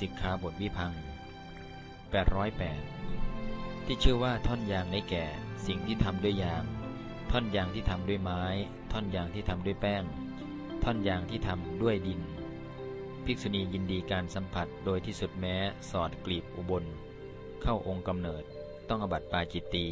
สิกขาบทวิพัง808 ที่ชื่อว่าท่อนยางในแก่ สิ่งที่ทำด้วยยาง ท่อนยางที่ทำด้วยไม้ ท่อนยางที่ทำด้วยแป้ง ท่อนยางที่ทำด้วยดิน ภิกษุณียินดีการสัมผัสโดยที่สุดแม้ สอดกลีบอุบล เข้าองค์กำเนิด ต้องอบัติปาจิตตี